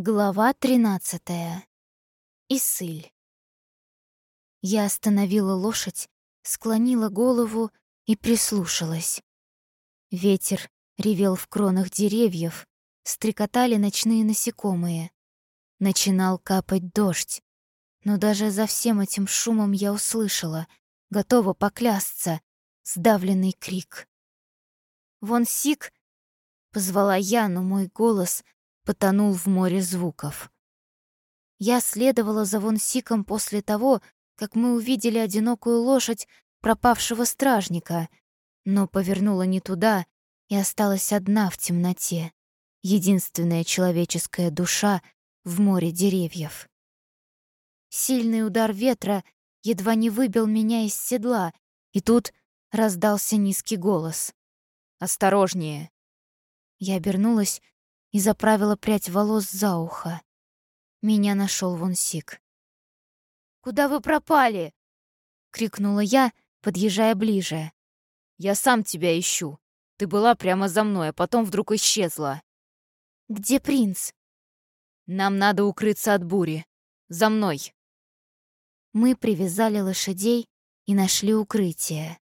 Глава тринадцатая. Исыль. Я остановила лошадь, склонила голову и прислушалась. Ветер ревел в кронах деревьев, стрекотали ночные насекомые. Начинал капать дождь, но даже за всем этим шумом я услышала, готова поклясться, сдавленный крик. «Вон Сик!» — позвала я, но мой голос — потонул в море звуков. Я следовала за Вонсиком после того, как мы увидели одинокую лошадь пропавшего стражника, но повернула не туда и осталась одна в темноте, единственная человеческая душа в море деревьев. Сильный удар ветра едва не выбил меня из седла, и тут раздался низкий голос. «Осторожнее!» Я обернулась и заправила прядь волос за ухо. Меня нашел Вонсик. «Куда вы пропали?» — крикнула я, подъезжая ближе. «Я сам тебя ищу. Ты была прямо за мной, а потом вдруг исчезла». «Где принц?» «Нам надо укрыться от бури. За мной!» Мы привязали лошадей и нашли укрытие.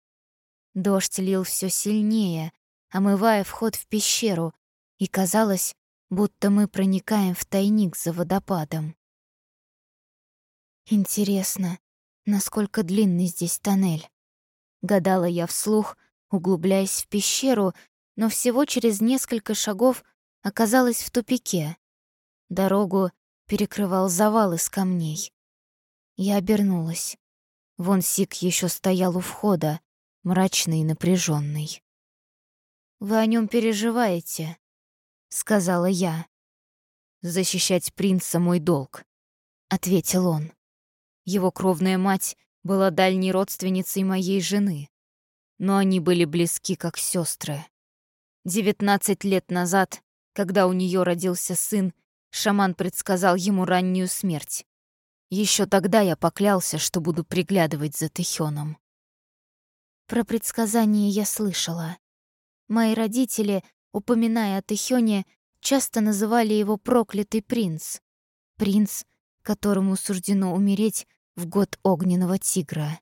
Дождь лил все сильнее, омывая вход в пещеру, и казалось, будто мы проникаем в тайник за водопадом. Интересно, насколько длинный здесь тоннель? Гадала я вслух, углубляясь в пещеру, но всего через несколько шагов оказалась в тупике. Дорогу перекрывал завал из камней. Я обернулась. Вон Сик еще стоял у входа, мрачный и напряженный. «Вы о нем переживаете?» Сказала я. «Защищать принца — мой долг», — ответил он. Его кровная мать была дальней родственницей моей жены, но они были близки как сестры. Девятнадцать лет назад, когда у нее родился сын, шаман предсказал ему раннюю смерть. Еще тогда я поклялся, что буду приглядывать за Тэхёном. Про предсказание я слышала. Мои родители упоминая о Тэхёне, часто называли его «проклятый принц». Принц, которому суждено умереть в год огненного тигра.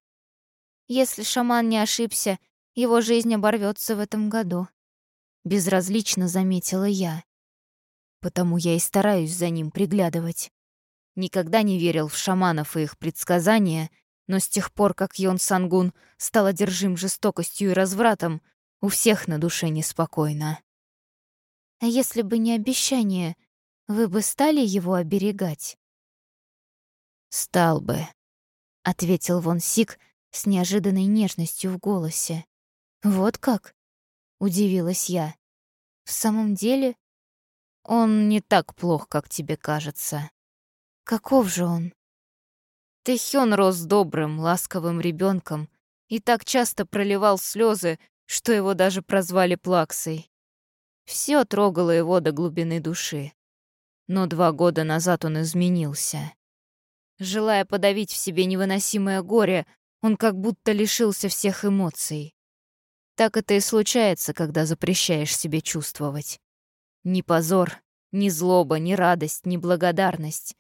Если шаман не ошибся, его жизнь оборвется в этом году. Безразлично заметила я. Потому я и стараюсь за ним приглядывать. Никогда не верил в шаманов и их предсказания, но с тех пор, как Йон Сангун стал одержим жестокостью и развратом, у всех на душе неспокойно. А если бы не обещание, вы бы стали его оберегать? «Стал бы», — ответил Вон Сик с неожиданной нежностью в голосе. «Вот как?» — удивилась я. «В самом деле, он не так плох, как тебе кажется». «Каков же он?» Тэхён рос добрым, ласковым ребенком и так часто проливал слезы, что его даже прозвали Плаксой. Все трогало его до глубины души. Но два года назад он изменился. Желая подавить в себе невыносимое горе, он как будто лишился всех эмоций. Так это и случается, когда запрещаешь себе чувствовать. Ни позор, ни злоба, ни радость, ни благодарность.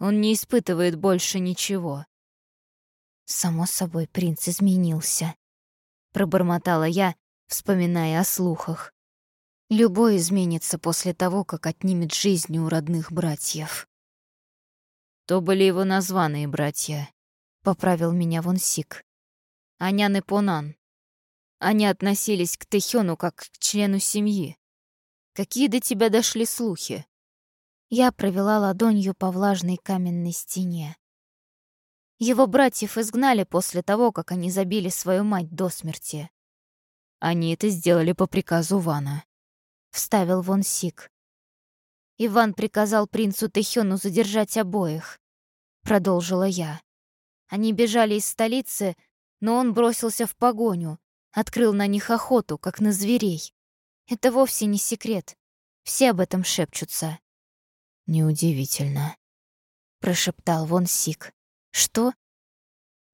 Он не испытывает больше ничего. Само собой, принц изменился. Пробормотала я, вспоминая о слухах. Любой изменится после того, как отнимет жизни у родных братьев. То были его названные братья, — поправил меня Вонсик. Анян и Понан. Они относились к Тэхёну как к члену семьи. Какие до тебя дошли слухи? Я провела ладонью по влажной каменной стене. Его братьев изгнали после того, как они забили свою мать до смерти. Они это сделали по приказу Вана вставил Вон Сик. Иван приказал принцу Тэхёну задержать обоих, продолжила я. Они бежали из столицы, но он бросился в погоню, открыл на них охоту, как на зверей. Это вовсе не секрет. Все об этом шепчутся. Неудивительно, прошептал Вон Сик. Что?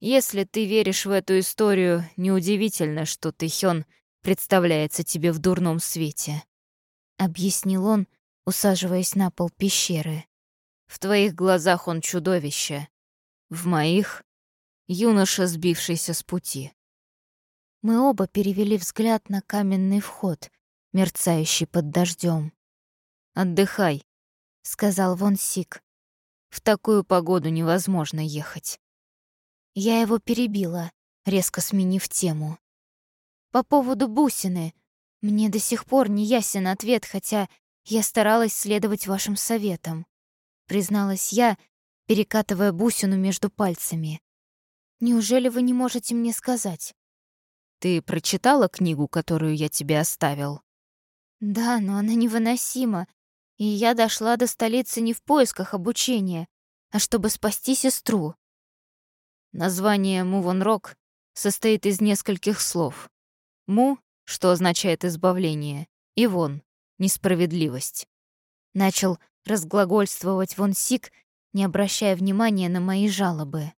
Если ты веришь в эту историю, неудивительно, что Тэхён представляется тебе в дурном свете. — объяснил он, усаживаясь на пол пещеры. В твоих глазах он чудовище. В моих — юноша, сбившийся с пути. Мы оба перевели взгляд на каменный вход, мерцающий под дождем. «Отдыхай», — сказал Вон Сик. «В такую погоду невозможно ехать». Я его перебила, резко сменив тему. «По поводу бусины. Мне до сих пор не ясен ответ, хотя я старалась следовать вашим советам призналась я, перекатывая бусину между пальцами. Неужели вы не можете мне сказать? Ты прочитала книгу, которую я тебе оставил? Да, но она невыносима. И я дошла до столицы не в поисках обучения, а чтобы спасти сестру. Название Мувонрок состоит из нескольких слов. Му, что означает избавление, и вон, несправедливость. Начал разглагольствовать Вон Сик, не обращая внимания на мои жалобы.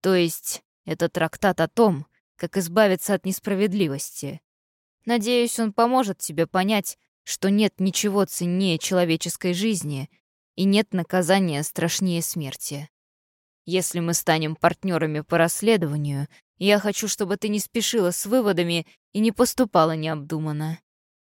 То есть это трактат о том, как избавиться от несправедливости. Надеюсь, он поможет тебе понять, что нет ничего ценнее человеческой жизни и нет наказания страшнее смерти. Если мы станем партнерами по расследованию, я хочу, чтобы ты не спешила с выводами и не поступала необдуманно.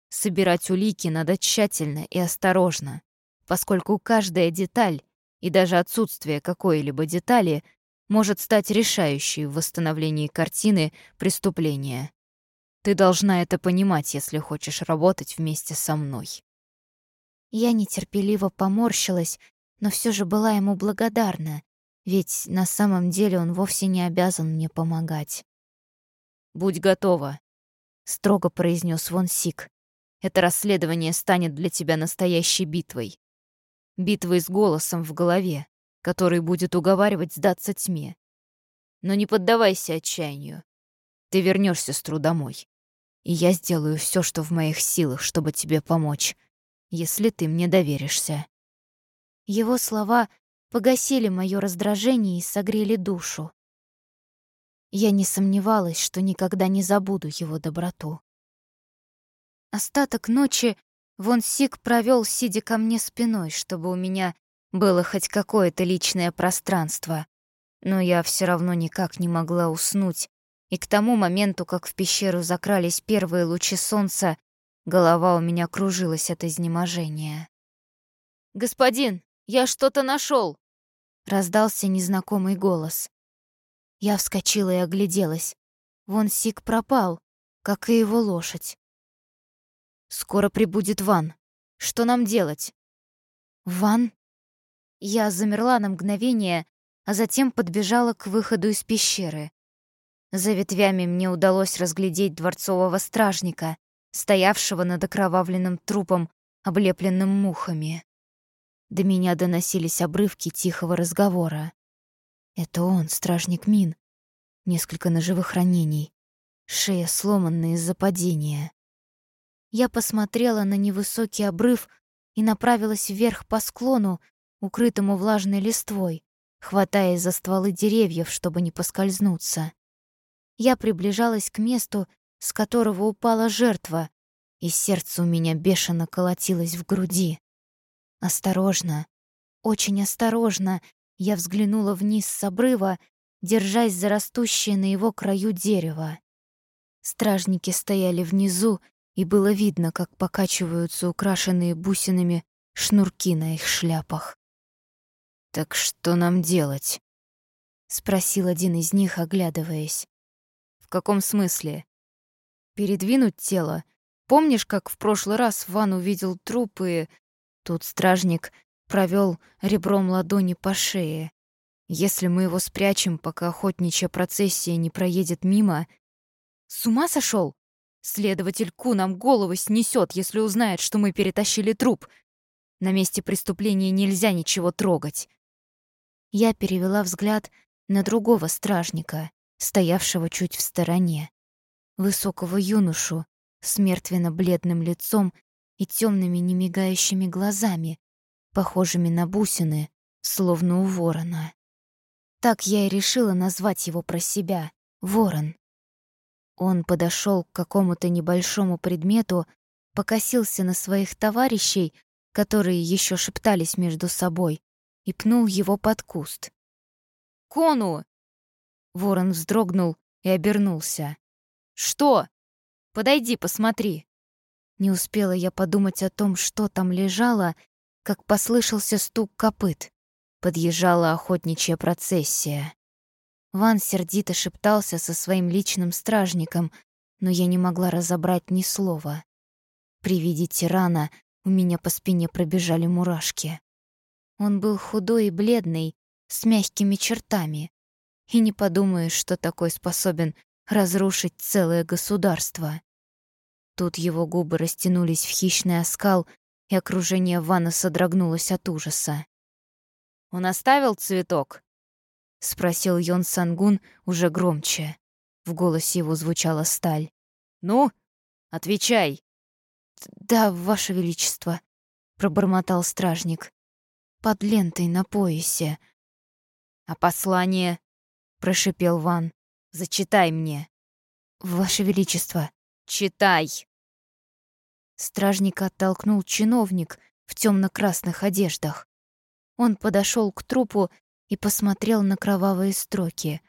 Собирать улики надо тщательно и осторожно, поскольку каждая деталь и даже отсутствие какой-либо детали может стать решающей в восстановлении картины преступления. Ты должна это понимать, если хочешь работать вместе со мной. Я нетерпеливо поморщилась, но все же была ему благодарна, ведь на самом деле он вовсе не обязан мне помогать. «Будь готова», — строго произнес Вон Сик. «Это расследование станет для тебя настоящей битвой битвой с голосом в голове, который будет уговаривать сдаться тьме. Но не поддавайся отчаянию. Ты вернешь сестру домой. И я сделаю все, что в моих силах, чтобы тебе помочь, если ты мне доверишься. Его слова погасили мое раздражение и согрели душу. Я не сомневалась, что никогда не забуду его доброту. Остаток ночи Вон Сик провел, сидя ко мне спиной, чтобы у меня было хоть какое-то личное пространство. Но я все равно никак не могла уснуть, и к тому моменту, как в пещеру закрались первые лучи солнца, голова у меня кружилась от изнеможения. «Господин, я что-то нашел! Раздался незнакомый голос. Я вскочила и огляделась. Вон Сик пропал, как и его лошадь. Скоро прибудет Ван. Что нам делать? Ван? Я замерла на мгновение, а затем подбежала к выходу из пещеры. За ветвями мне удалось разглядеть дворцового стражника, стоявшего над окровавленным трупом, облепленным мухами. До меня доносились обрывки тихого разговора. Это он, стражник Мин. Несколько ножевых ранений. Шея сломанная из-за падения. Я посмотрела на невысокий обрыв и направилась вверх по склону, укрытому влажной листвой, хватаясь за стволы деревьев, чтобы не поскользнуться. Я приближалась к месту, с которого упала жертва, и сердце у меня бешено колотилось в груди. Осторожно, очень осторожно я взглянула вниз с обрыва, держась за растущее на его краю дерево. Стражники стояли внизу и было видно, как покачиваются украшенные бусинами шнурки на их шляпах. «Так что нам делать?» — спросил один из них, оглядываясь. «В каком смысле?» «Передвинуть тело? Помнишь, как в прошлый раз Ван увидел трупы? Тут стражник провел ребром ладони по шее. Если мы его спрячем, пока охотничья процессия не проедет мимо...» «С ума сошел? Следователь Ку нам голову снесет, если узнает, что мы перетащили труп. На месте преступления нельзя ничего трогать. Я перевела взгляд на другого стражника, стоявшего чуть в стороне. Высокого юношу с мертвенно-бледным лицом и темными немигающими глазами, похожими на бусины, словно у ворона. Так я и решила назвать его про себя — ворон. Он подошел к какому-то небольшому предмету, покосился на своих товарищей, которые еще шептались между собой, и пнул его под куст. «Кону!» Ворон вздрогнул и обернулся. «Что? Подойди, посмотри!» Не успела я подумать о том, что там лежало, как послышался стук копыт. Подъезжала охотничья процессия. Ван сердито шептался со своим личным стражником, но я не могла разобрать ни слова. При виде тирана у меня по спине пробежали мурашки. Он был худой и бледный, с мягкими чертами. И не подумаешь, что такой способен разрушить целое государство. Тут его губы растянулись в хищный оскал, и окружение Вана содрогнулось от ужаса. «Он оставил цветок?» — спросил Йон Сангун уже громче. В голосе его звучала сталь. «Ну, отвечай!» «Да, Ваше Величество», — пробормотал стражник. «Под лентой на поясе». «А послание?» — прошипел Ван. «Зачитай мне». «Ваше Величество». «Читай!» Стражника оттолкнул чиновник в темно-красных одеждах. Он подошел к трупу и посмотрел на кровавые строки.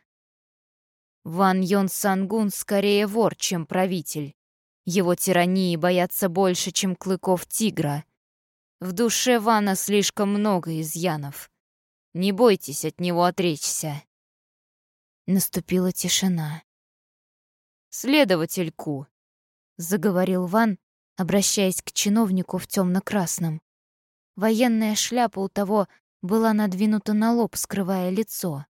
«Ван Йон Сангун скорее вор, чем правитель. Его тирании боятся больше, чем клыков тигра. В душе Вана слишком много изъянов. Не бойтесь от него отречься». Наступила тишина. «Следователь Ку», — заговорил Ван, обращаясь к чиновнику в темно-красном. Военная шляпа у того была надвинута на лоб, скрывая лицо.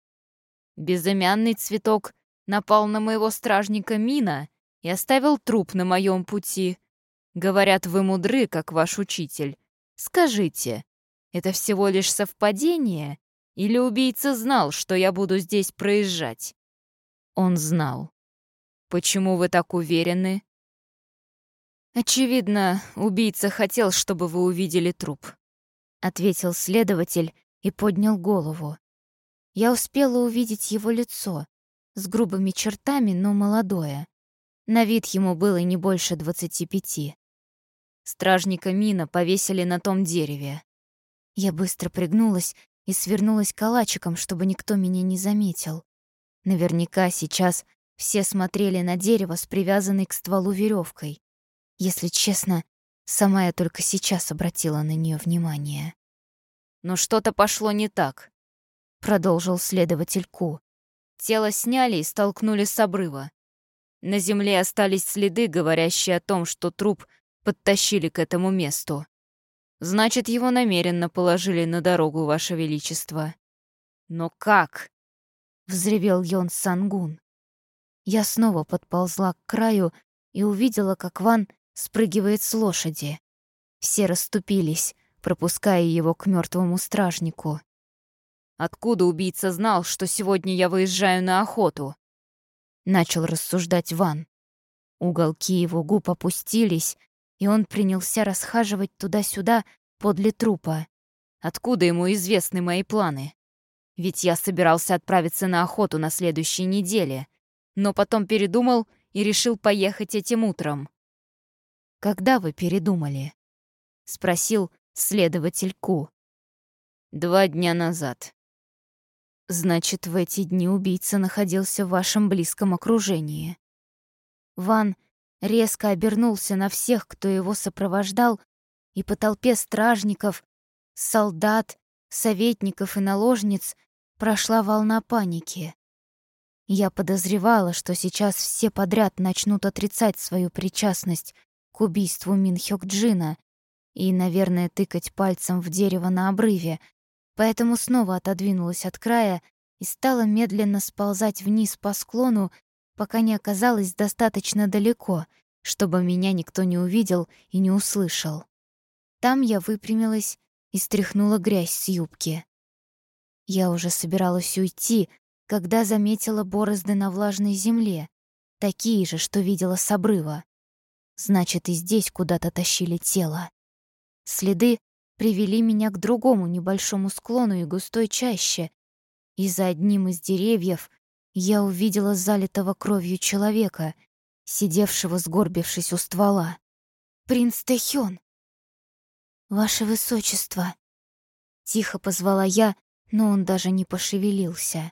Безымянный цветок напал на моего стражника Мина и оставил труп на моем пути. Говорят, вы мудры, как ваш учитель. Скажите, это всего лишь совпадение? Или убийца знал, что я буду здесь проезжать? Он знал. Почему вы так уверены? «Очевидно, убийца хотел, чтобы вы увидели труп», — ответил следователь и поднял голову. Я успела увидеть его лицо, с грубыми чертами, но молодое. На вид ему было не больше двадцати пяти. Стражника Мина повесили на том дереве. Я быстро пригнулась и свернулась калачиком, чтобы никто меня не заметил. Наверняка сейчас все смотрели на дерево с привязанной к стволу веревкой. Если честно, сама я только сейчас обратила на нее внимание. «Но что-то пошло не так», — продолжил следователь Ку. Тело сняли и столкнули с обрыва. На земле остались следы, говорящие о том, что труп подтащили к этому месту. Значит, его намеренно положили на дорогу, Ваше Величество. Но как? Взревел Йон Сангун. Я снова подползла к краю и увидела, как Ван спрыгивает с лошади. Все расступились, пропуская его к мертвому стражнику. «Откуда убийца знал, что сегодня я выезжаю на охоту?» Начал рассуждать Ван. Уголки его губ опустились, и он принялся расхаживать туда-сюда подле трупа. Откуда ему известны мои планы? Ведь я собирался отправиться на охоту на следующей неделе, но потом передумал и решил поехать этим утром. «Когда вы передумали?» — спросил следователь Ку. «Два дня назад». «Значит, в эти дни убийца находился в вашем близком окружении». Ван резко обернулся на всех, кто его сопровождал, и по толпе стражников, солдат, советников и наложниц прошла волна паники. Я подозревала, что сейчас все подряд начнут отрицать свою причастность к убийству Мин Хёк Джина и, наверное, тыкать пальцем в дерево на обрыве, поэтому снова отодвинулась от края и стала медленно сползать вниз по склону, пока не оказалась достаточно далеко, чтобы меня никто не увидел и не услышал. Там я выпрямилась и стряхнула грязь с юбки. Я уже собиралась уйти, когда заметила борозды на влажной земле, такие же, что видела с обрыва. Значит, и здесь куда-то тащили тело. Следы привели меня к другому небольшому склону и густой чаще, и за одним из деревьев я увидела залитого кровью человека, сидевшего сгорбившись у ствола. «Принц Тэхён!» «Ваше Высочество!» — Тихо позвала я, но он даже не пошевелился.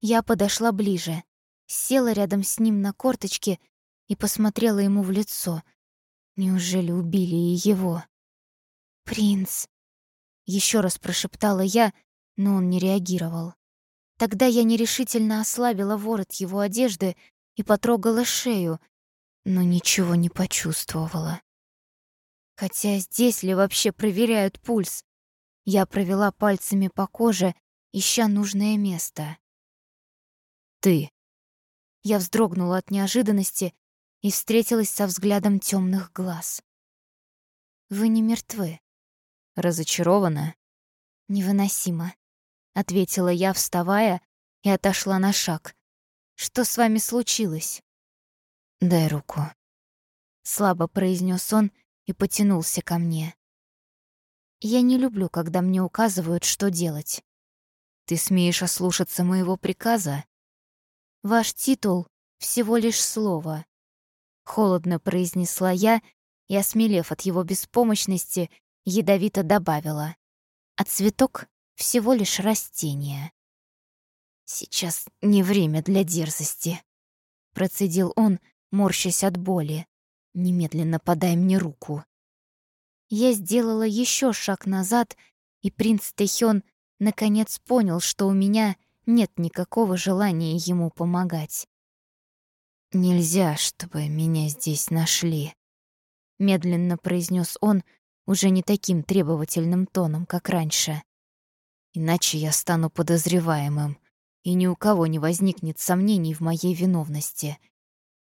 Я подошла ближе, села рядом с ним на корточке и посмотрела ему в лицо. Неужели убили и его? «Принц!» Еще раз прошептала я, но он не реагировал. Тогда я нерешительно ослабила ворот его одежды и потрогала шею, но ничего не почувствовала. Хотя здесь ли вообще проверяют пульс? Я провела пальцами по коже, ища нужное место. «Ты». Я вздрогнула от неожиданности и встретилась со взглядом темных глаз. «Вы не мертвы». «Разочарована?» «Невыносимо», — ответила я, вставая, и отошла на шаг. «Что с вами случилось?» «Дай руку», — слабо произнес он и потянулся ко мне. Я не люблю, когда мне указывают, что делать. Ты смеешь ослушаться моего приказа? Ваш титул — всего лишь слово. Холодно произнесла я и, осмелев от его беспомощности, ядовито добавила. А цветок — всего лишь растение. «Сейчас не время для дерзости», — процедил он, морщась от боли. «Немедленно подай мне руку». Я сделала еще шаг назад, и принц Тэхён наконец понял, что у меня нет никакого желания ему помогать. «Нельзя, чтобы меня здесь нашли», — медленно произнес он, уже не таким требовательным тоном, как раньше. «Иначе я стану подозреваемым, и ни у кого не возникнет сомнений в моей виновности.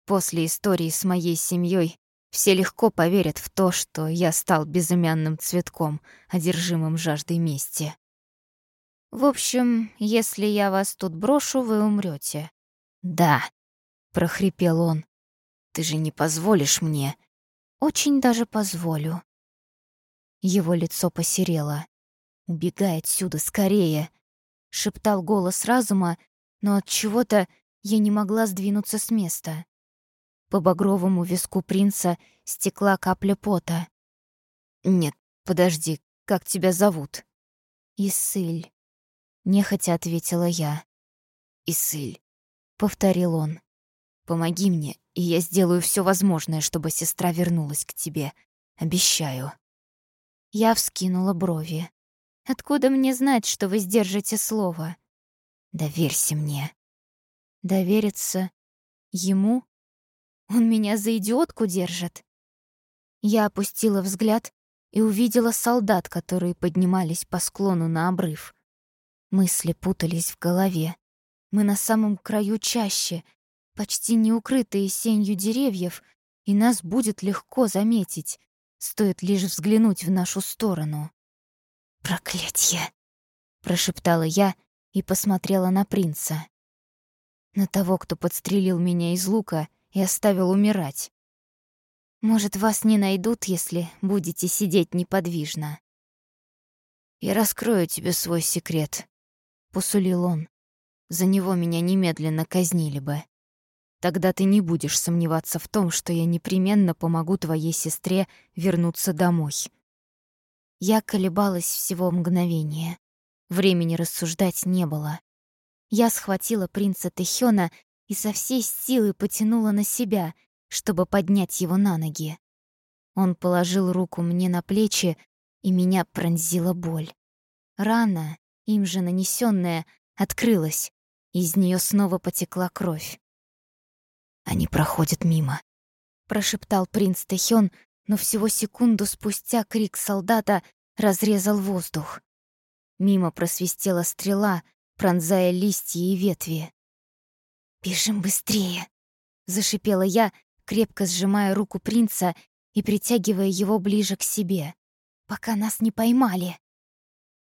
После истории с моей семьей все легко поверят в то, что я стал безымянным цветком, одержимым жаждой мести. В общем, если я вас тут брошу, вы умрете. Да, прохрипел он. Ты же не позволишь мне? Очень даже позволю. Его лицо посерело. «Убегай отсюда скорее!» — шептал голос разума, но от чего-то я не могла сдвинуться с места. По багровому виску принца стекла капля пота. «Нет, подожди, как тебя зовут?» «Исыль», — нехотя ответила я. «Исыль», — повторил он. «Помоги мне, и я сделаю все возможное, чтобы сестра вернулась к тебе. Обещаю». Я вскинула брови. «Откуда мне знать, что вы сдержите слово?» «Доверься мне». «Довериться ему?» Он меня за идиотку держит. Я опустила взгляд и увидела солдат, которые поднимались по склону на обрыв. Мысли путались в голове. Мы на самом краю чаще, почти не укрытые сенью деревьев, и нас будет легко заметить, стоит лишь взглянуть в нашу сторону. «Проклятье!» — прошептала я и посмотрела на принца. На того, кто подстрелил меня из лука и оставил умирать. Может, вас не найдут, если будете сидеть неподвижно. «Я раскрою тебе свой секрет», — посулил он. «За него меня немедленно казнили бы. Тогда ты не будешь сомневаться в том, что я непременно помогу твоей сестре вернуться домой». Я колебалась всего мгновение. Времени рассуждать не было. Я схватила принца Тэхёна и со всей силы потянула на себя, чтобы поднять его на ноги. Он положил руку мне на плечи, и меня пронзила боль. Рана, им же нанесенная, открылась, из нее снова потекла кровь. «Они проходят мимо», — прошептал принц Тэхён, но всего секунду спустя крик солдата разрезал воздух. Мимо просвистела стрела, пронзая листья и ветви. «Бежим быстрее!» — зашипела я, крепко сжимая руку принца и притягивая его ближе к себе, пока нас не поймали.